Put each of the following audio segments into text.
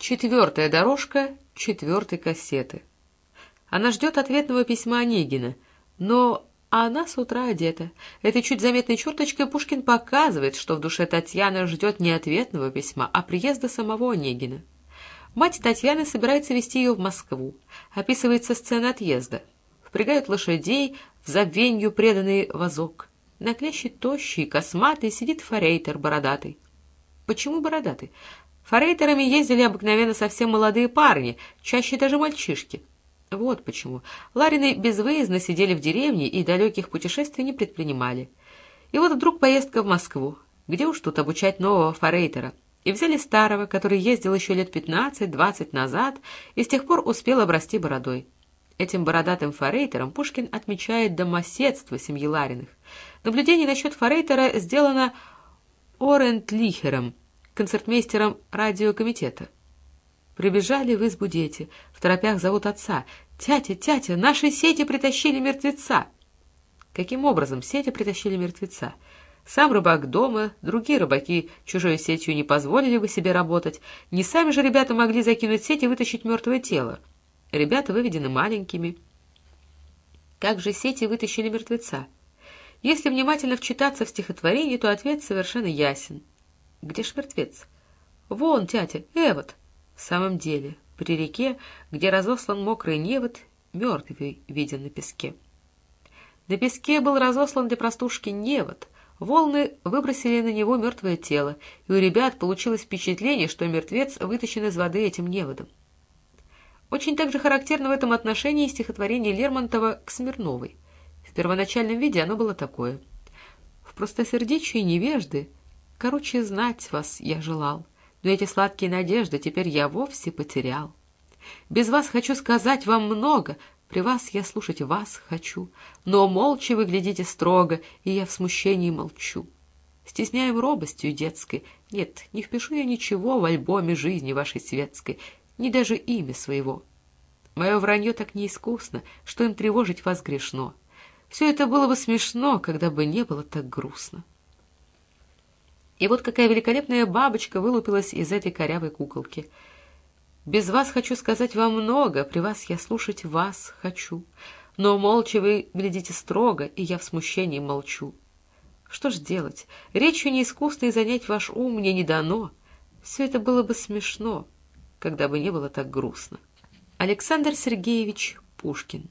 Четвертая дорожка четвертой кассеты. Она ждет ответного письма Онегина, но она с утра одета. Этой чуть заметной черточкой Пушкин показывает, что в душе Татьяны ждет не ответного письма, а приезда самого Онегина. Мать Татьяны собирается везти ее в Москву. Описывается сцена отъезда. Впрягают лошадей в забвенью преданный вазок. На клещи тощий, косматый, сидит форейтер бородатый. Почему бородатый? Форейтерами ездили обыкновенно совсем молодые парни, чаще даже мальчишки. Вот почему. Ларины безвыездно сидели в деревне и далеких путешествий не предпринимали. И вот вдруг поездка в Москву. Где уж тут обучать нового форейтера? И взяли старого, который ездил еще лет пятнадцать-двадцать назад и с тех пор успел обрасти бородой. Этим бородатым форейтером Пушкин отмечает домоседство семьи Лариных. Наблюдение насчет форейтера сделано Орентлихером, концертмейстером радиокомитета. Прибежали в избу дети. В торопях зовут отца. «Тятя, тятя, наши сети притащили мертвеца!» Каким образом сети притащили мертвеца? Сам рыбак дома, другие рыбаки чужой сетью не позволили бы себе работать. Не сами же ребята могли закинуть сеть и вытащить мертвое тело. Ребята выведены маленькими. Как же сети вытащили мертвеца? Если внимательно вчитаться в стихотворение, то ответ совершенно ясен. Где ж мертвец? Вон, тятя, Эвот. В самом деле, при реке, где разослан мокрый невод, мертвый виден на песке. На песке был разослан для простушки невод. Волны выбросили на него мертвое тело, и у ребят получилось впечатление, что мертвец вытащен из воды этим неводом. Очень также характерно в этом отношении стихотворение Лермонтова к Смирновой. В первоначальном виде оно было такое. «В простосердечии невежды, короче, знать вас я желал, но эти сладкие надежды теперь я вовсе потерял. Без вас хочу сказать вам много, при вас я слушать вас хочу, но молча вы глядите строго, и я в смущении молчу. Стесняем робостью детской, нет, не впишу я ничего в альбоме жизни вашей светской, ни даже имя своего. Мое вранье так неискусно, что им тревожить вас грешно. Все это было бы смешно, когда бы не было так грустно. И вот какая великолепная бабочка вылупилась из этой корявой куколки. Без вас хочу сказать вам много, при вас я слушать вас хочу. Но молча вы глядите строго, и я в смущении молчу. Что ж делать? Речью неискусной занять ваш ум мне не дано. Все это было бы смешно, когда бы не было так грустно. Александр Сергеевич Пушкин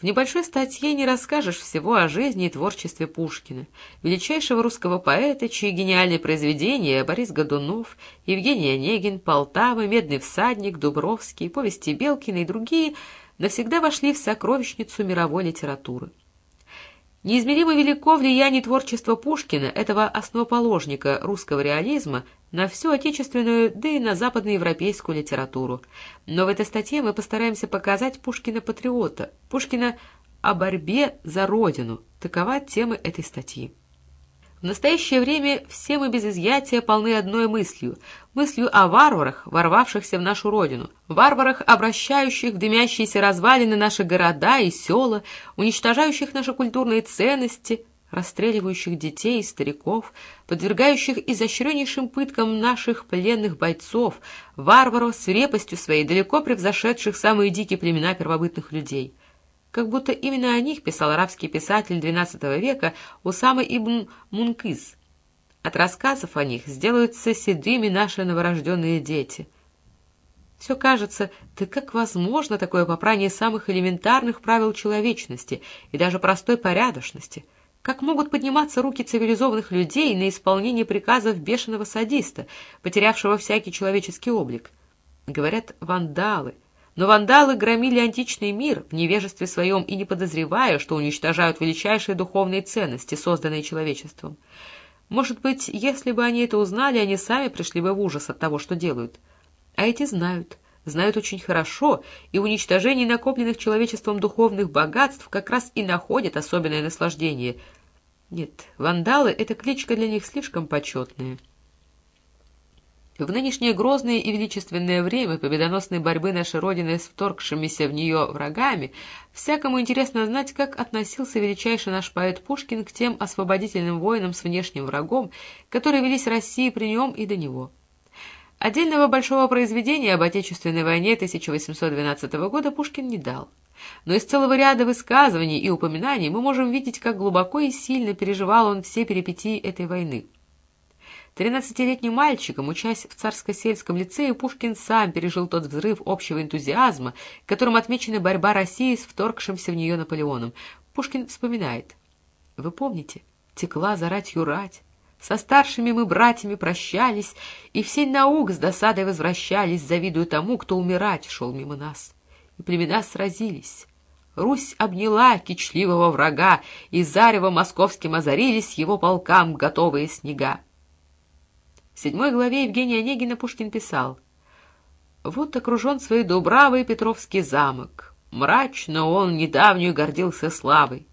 в небольшой статье не расскажешь всего о жизни и творчестве Пушкина, величайшего русского поэта, чьи гениальные произведения Борис Годунов, Евгений Онегин, Полтава, Медный всадник, Дубровский, повести Белкина и другие навсегда вошли в сокровищницу мировой литературы. Неизмеримо велико влияние творчества Пушкина, этого основоположника русского реализма, на всю отечественную, да и на западноевропейскую литературу. Но в этой статье мы постараемся показать Пушкина-патриота, Пушкина о борьбе за Родину. Такова тема этой статьи. В настоящее время все мы без изъятия полны одной мыслью, мыслью о варварах, ворвавшихся в нашу родину, варварах, обращающих в дымящиеся развалины наши города и села, уничтожающих наши культурные ценности, расстреливающих детей и стариков, подвергающих изощреннейшим пыткам наших пленных бойцов, варваров свирепостью своей, далеко превзошедших самые дикие племена первобытных людей — как будто именно о них писал арабский писатель XII века Усама ибн Мункиз. От рассказов о них сделаются седыми наши новорожденные дети. Все кажется, да как возможно такое попрание самых элементарных правил человечности и даже простой порядочности? Как могут подниматься руки цивилизованных людей на исполнение приказов бешеного садиста, потерявшего всякий человеческий облик? Говорят, вандалы — но вандалы громили античный мир в невежестве своем и не подозревая, что уничтожают величайшие духовные ценности, созданные человечеством. Может быть, если бы они это узнали, они сами пришли бы в ужас от того, что делают. А эти знают, знают очень хорошо, и в уничтожении накопленных человечеством духовных богатств как раз и находят особенное наслаждение. Нет, вандалы — это кличка для них слишком почетная. В нынешнее грозное и величественное время победоносной борьбы нашей Родины с вторгшимися в нее врагами, всякому интересно знать, как относился величайший наш поэт Пушкин к тем освободительным воинам с внешним врагом, которые велись России при нем и до него. Отдельного большого произведения об Отечественной войне 1812 года Пушкин не дал. Но из целого ряда высказываний и упоминаний мы можем видеть, как глубоко и сильно переживал он все перипетии этой войны. Тринадцатилетним мальчиком, учась в царско-сельском лицее, Пушкин сам пережил тот взрыв общего энтузиазма, которым отмечена борьба России с вторгшимся в нее Наполеоном. Пушкин вспоминает. «Вы помните, текла заратью рать, со старшими мы братьями прощались, и в сень наук с досадой возвращались, завидуя тому, кто умирать шел мимо нас. И племена сразились. Русь обняла кичливого врага, и зарево московским озарились его полкам готовые снега. В седьмой главе Евгения Онегина Пушкин писал «Вот окружен своей дубравой Петровский замок. Мрачно он недавнюю гордился славой.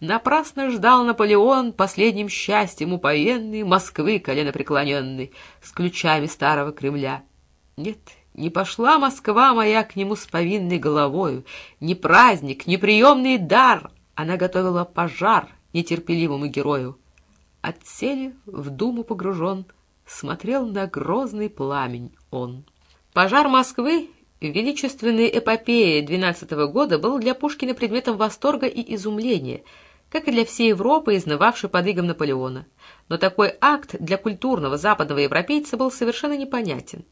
Напрасно ждал Наполеон последним счастьем упоенный Москвы коленопреклоненный с ключами старого Кремля. Нет, не пошла Москва моя к нему с повинной головою, ни праздник, ни приемный дар, она готовила пожар нетерпеливому герою. Отсели в думу погружен, смотрел на грозный пламень он. Пожар Москвы величественной эпопеи двенадцатого года был для Пушкина предметом восторга и изумления — как и для всей Европы, изнывавшей под игом Наполеона. Но такой акт для культурного западного европейца был совершенно непонятен.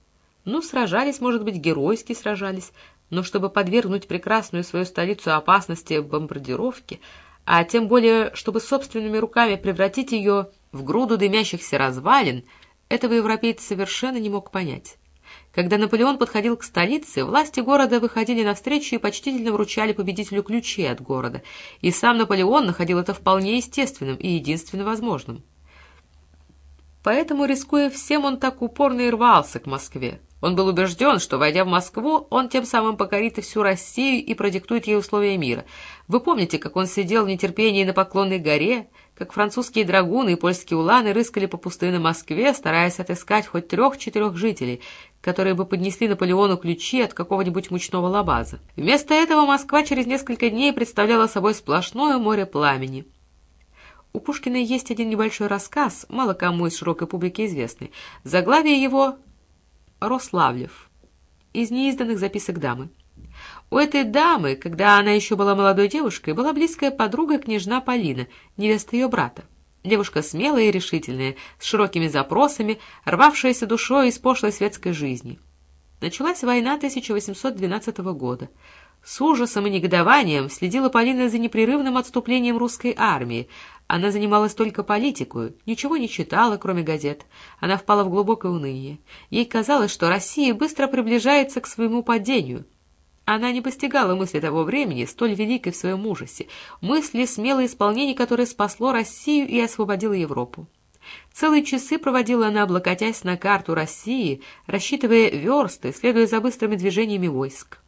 Ну, сражались, может быть, геройски сражались, но чтобы подвергнуть прекрасную свою столицу опасности бомбардировки, а тем более, чтобы собственными руками превратить ее в груду дымящихся развалин, этого европейец совершенно не мог понять. Когда Наполеон подходил к столице, власти города выходили навстречу и почтительно вручали победителю ключи от города, и сам Наполеон находил это вполне естественным и единственно возможным. Поэтому, рискуя всем, он так упорно и рвался к Москве. Он был убежден, что, войдя в Москву, он тем самым покорит и всю Россию и продиктует ей условия мира. Вы помните, как он сидел в нетерпении на Поклонной горе, как французские драгуны и польские уланы рыскали по пустынной Москве, стараясь отыскать хоть трех-четырех жителей, которые бы поднесли Наполеону ключи от какого-нибудь мучного лабаза. Вместо этого Москва через несколько дней представляла собой сплошное море пламени. У Пушкина есть один небольшой рассказ, мало кому из широкой публики известный. Заглавие его «Рославлев» из неизданных записок дамы. У этой дамы, когда она еще была молодой девушкой, была близкая подруга княжна Полина, невеста ее брата. Девушка смелая и решительная, с широкими запросами, рвавшаяся душой из пошлой светской жизни. Началась война 1812 года. С ужасом и негодованием следила Полина за непрерывным отступлением русской армии. Она занималась только политикой, ничего не читала, кроме газет. Она впала в глубокое уныние. Ей казалось, что Россия быстро приближается к своему падению — она не постигала мысли того времени, столь великой в своем ужасе, мысли смелое исполнение, которое спасло Россию и освободило Европу. Целые часы проводила она, облокотясь на карту России, рассчитывая версты, следуя за быстрыми движениями войск.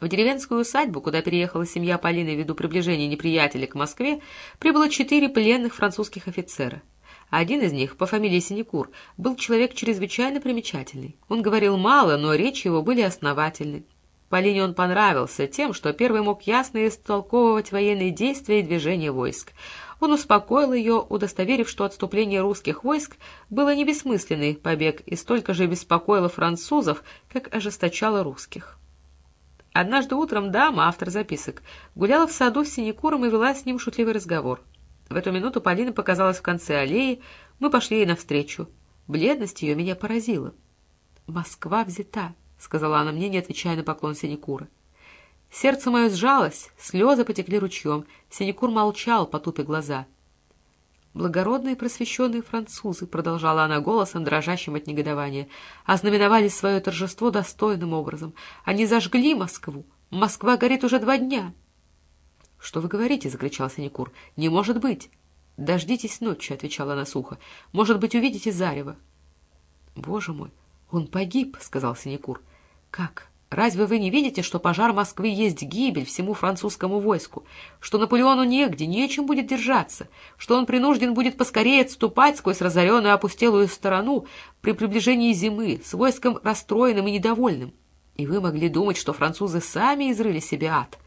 В деревенскую усадьбу, куда переехала семья Полины ввиду приближения неприятеля к Москве, прибыло четыре пленных французских офицера. Один из них, по фамилии Синекур, был человек чрезвычайно примечательный. Он говорил мало, но речи его были основательны. Полине он понравился тем, что первый мог ясно истолковывать военные действия и движения войск. Он успокоил ее, удостоверив, что отступление русских войск было не бессмысленный побег и столько же беспокоило французов, как ожесточало русских. Однажды утром дама, автор записок, гуляла в саду с Синекуром и вела с ним шутливый разговор. В эту минуту Полина показалась в конце аллеи, мы пошли ей навстречу. Бледность ее меня поразила. «Москва взята», — сказала она мне, не отвечая на поклон Синекура. Сердце мое сжалось, слезы потекли ручьем. Синекур молчал, потупя глаза. «Благородные просвещенные французы», — продолжала она голосом, дрожащим от негодования, «ознаменовали свое торжество достойным образом. Они зажгли Москву. Москва горит уже два дня». — Что вы говорите? — закричал Синекур. — Не может быть! — Дождитесь ночи, — отвечала она сухо. — Может быть, увидите зарево. — Боже мой, он погиб, — сказал Синекур. — Как? Разве вы не видите, что пожар Москвы есть гибель всему французскому войску, что Наполеону негде, нечем будет держаться, что он принужден будет поскорее отступать сквозь разоренную опустелую сторону при приближении зимы с войском расстроенным и недовольным? И вы могли думать, что французы сами изрыли себе ад?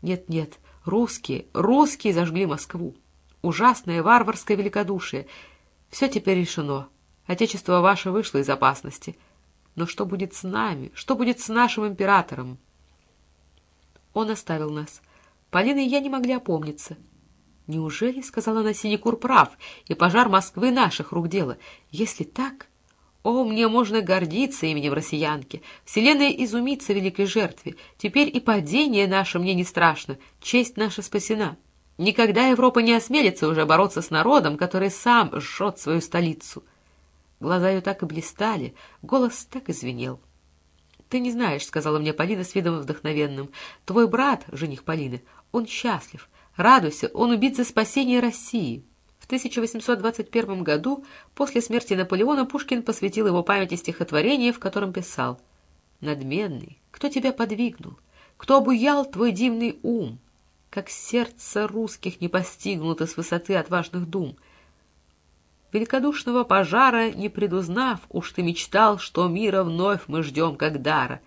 Нет-нет, — Русские, русские зажгли Москву. Ужасное варварское великодушие. Все теперь решено. Отечество ваше вышло из опасности. Но что будет с нами? Что будет с нашим императором? Он оставил нас. Полина и я не могли опомниться. «Неужели, — сказала она, — Синекур прав, и пожар Москвы наших рук дело? Если так, о, мне можно гордиться именем россиянки. Вселенная изумится великой жертве. Теперь и падение наше мне не страшно, честь наша спасена. Никогда Европа не осмелится уже бороться с народом, который сам жжет свою столицу. Глаза ее так и блистали, голос так и звенел. «Ты не знаешь», — сказала мне Полина с видом вдохновенным. «Твой брат, жених Полины, он счастлив. Радуйся, он убит за спасение России». 1821 году, после смерти Наполеона, Пушкин посвятил его памяти стихотворение, в котором писал «Надменный, кто тебя подвигнул? Кто обуял твой дивный ум? Как сердце русских не постигнуто с высоты отважных дум. Великодушного пожара не предузнав, уж ты мечтал, что мира вновь мы ждем как дара»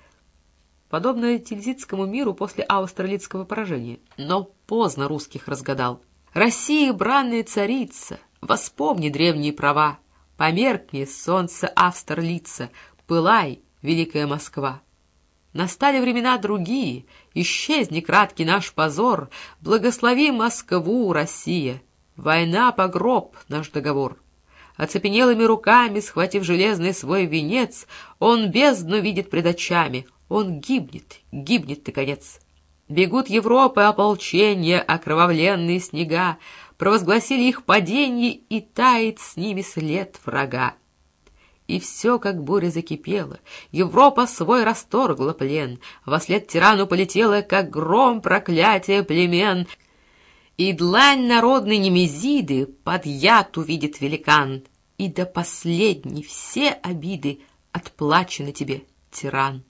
подобно тильзитскому миру после австралийского поражения. Но поздно русских разгадал. Россия, бранная царица, воспомни древние права, Померкни солнце Австерлица, пылай, великая Москва. Настали времена другие, исчезни краткий наш позор, Благослови Москву, Россия, война, погроб, наш договор. Оцепенелыми руками, схватив железный свой венец, Он бездну видит пред очами, он гибнет, гибнет, наконец. Бегут Европы ополчения, окровавленные снега, Провозгласили их падение, и тает с ними след врага. И все, как буря закипела, Европа свой расторгла плен, Вослед тирану полетела, как гром проклятие племен, И длань народной немезиды под яд увидит великан, И до последней все обиды отплачены тебе, тиран.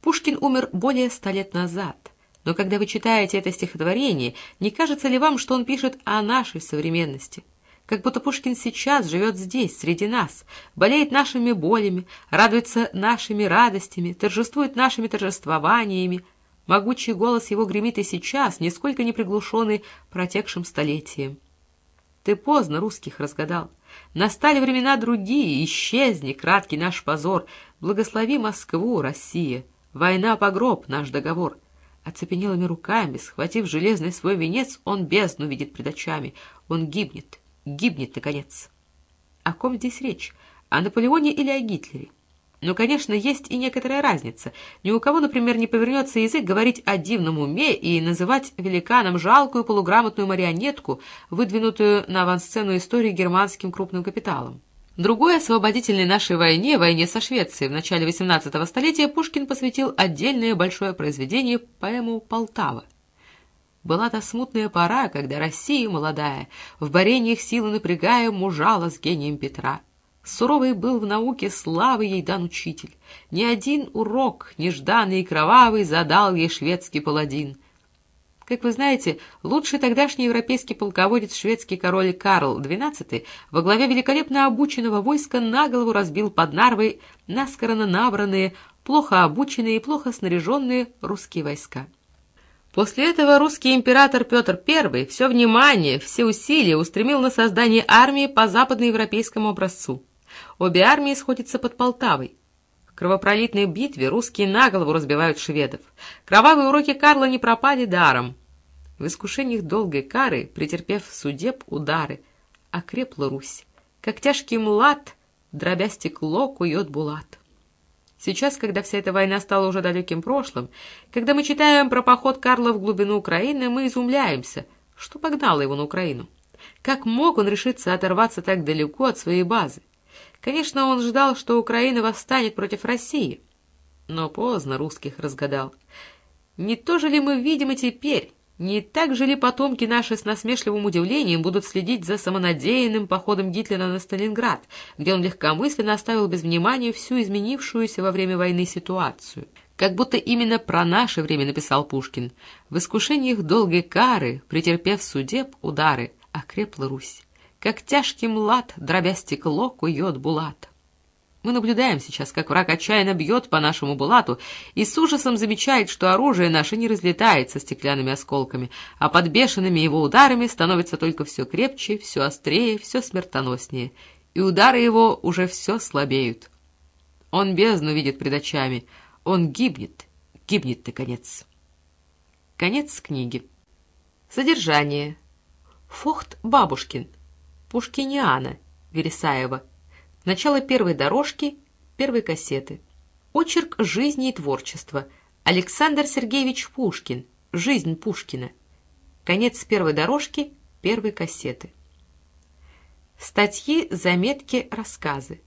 Пушкин умер более ста лет назад — но когда вы читаете это стихотворение, не кажется ли вам, что он пишет о нашей современности? Как будто Пушкин сейчас живет здесь, среди нас, болеет нашими болями, радуется нашими радостями, торжествует нашими торжествованиями. Могучий голос его гремит и сейчас, нисколько не приглушенный протекшим столетием. Ты поздно русских разгадал. Настали времена другие, исчезни, краткий наш позор. Благослови Москву, Россия. Война, погроб, наш договор — Оцепенелыми руками, схватив железный свой венец, он бездну видит пред очами. Он гибнет, гибнет, наконец. О ком здесь речь? О Наполеоне или о Гитлере? Но, конечно, есть и некоторая разница. Ни у кого, например, не повернется язык говорить о дивном уме и называть великаном жалкую полуграмотную марионетку, выдвинутую на авансцену истории германским крупным капиталом. Другой освободительной нашей войне, войне со Швецией в начале XVIII столетия, Пушкин посвятил отдельное большое произведение поэму «Полтава». Была та смутная пора, когда Россия молодая, в борениях силы напрягая, мужала с гением Петра. Суровый был в науке славы ей дан учитель. Ни один урок, нежданный и кровавый, задал ей шведский паладин — как вы знаете, лучший тогдашний европейский полководец шведский король Карл XII во главе великолепно обученного войска на голову разбил под Нарвой наскоро набранные, плохо обученные и плохо снаряженные русские войска. После этого русский император Петр I все внимание, все усилия устремил на создание армии по западноевропейскому образцу. Обе армии сходятся под Полтавой. В кровопролитной битве русские на голову разбивают шведов. Кровавые уроки Карла не пропали даром. В искушениях долгой кары, претерпев судеб удары, окрепла Русь. Как тяжкий млад, дробя стекло, кует булат. Сейчас, когда вся эта война стала уже далеким прошлым, когда мы читаем про поход Карла в глубину Украины, мы изумляемся, что погнало его на Украину. Как мог он решиться оторваться так далеко от своей базы? Конечно, он ждал, что Украина восстанет против России. Но поздно русских разгадал. Не то же ли мы видим и теперь, не так же ли потомки наши с насмешливым удивлением будут следить за самонадеянным походом Гитлера на Сталинград, где он легкомысленно оставил без внимания всю изменившуюся во время войны ситуацию? Как будто именно про наше время написал Пушкин. В искушениях долгой кары, претерпев судеб удары, окрепла Русь. Как тяжкий млад, дробя стекло, кует булат. Мы наблюдаем сейчас, как враг отчаянно бьет по нашему булату и с ужасом замечает, что оружие наше не разлетается стеклянными осколками, а под бешеными его ударами становится только все крепче, все острее, все смертоноснее. и удары его уже все слабеют. Он бездну видит пред очами, он гибнет, гибнет наконец. Конец книги. Содержание. Фохт Бабушкин. Пушкиниана. Вересаева. Начало первой дорожки, первой кассеты. Очерк жизни и творчества. Александр Сергеевич Пушкин. Жизнь Пушкина. Конец первой дорожки, первой кассеты. Статьи, заметки, рассказы.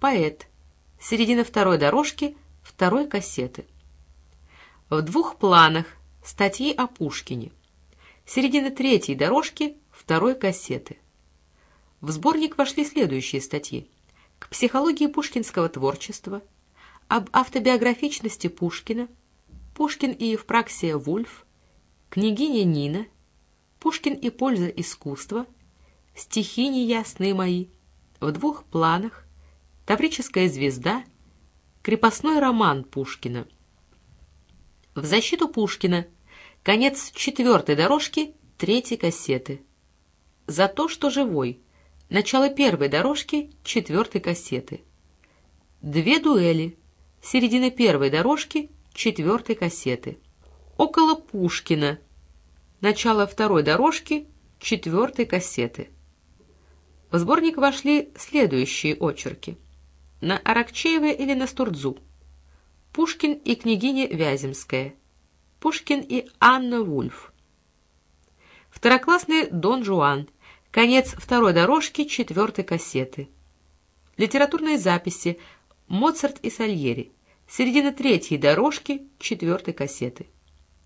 Поэт. Середина второй дорожки, второй кассеты. В двух планах. Статьи о Пушкине. Середина третьей дорожки, второй кассеты. В сборник вошли следующие статьи. К психологии пушкинского творчества, об автобиографичности Пушкина, Пушкин и Евпраксия Вульф, княгиня Нина, Пушкин и польза искусства, стихи неясные мои, в двух планах, Таврическая звезда, крепостной роман Пушкина. В защиту Пушкина конец четвертой дорожки третьей кассеты. За то, что живой. Начало первой дорожки четвертой кассеты. Две дуэли. Середина первой дорожки четвертой кассеты. Около Пушкина. Начало второй дорожки четвертой кассеты. В сборник вошли следующие очерки. На Аракчеева или на Стурдзу. Пушкин и княгиня Вяземская. Пушкин и Анна Вульф. Второклассный Дон Жуан. Конец второй дорожки четвертой кассеты. Литературные записи Моцарт и Сальери. Середина третьей дорожки четвертой кассеты.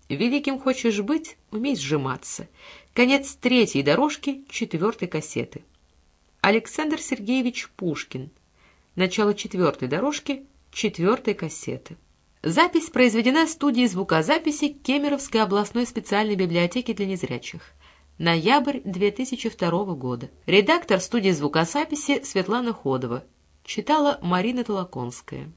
Великим хочешь быть, умей сжиматься. Конец третьей дорожки четвертой кассеты. Александр Сергеевич Пушкин. Начало четвертой дорожки, четвертой кассеты. Запись произведена студией звукозаписи Кемеровской областной специальной библиотеки для незрячих. Ноябрь 2002 года. Редактор студии звукозаписи Светлана Ходова. Читала Марина Толоконская.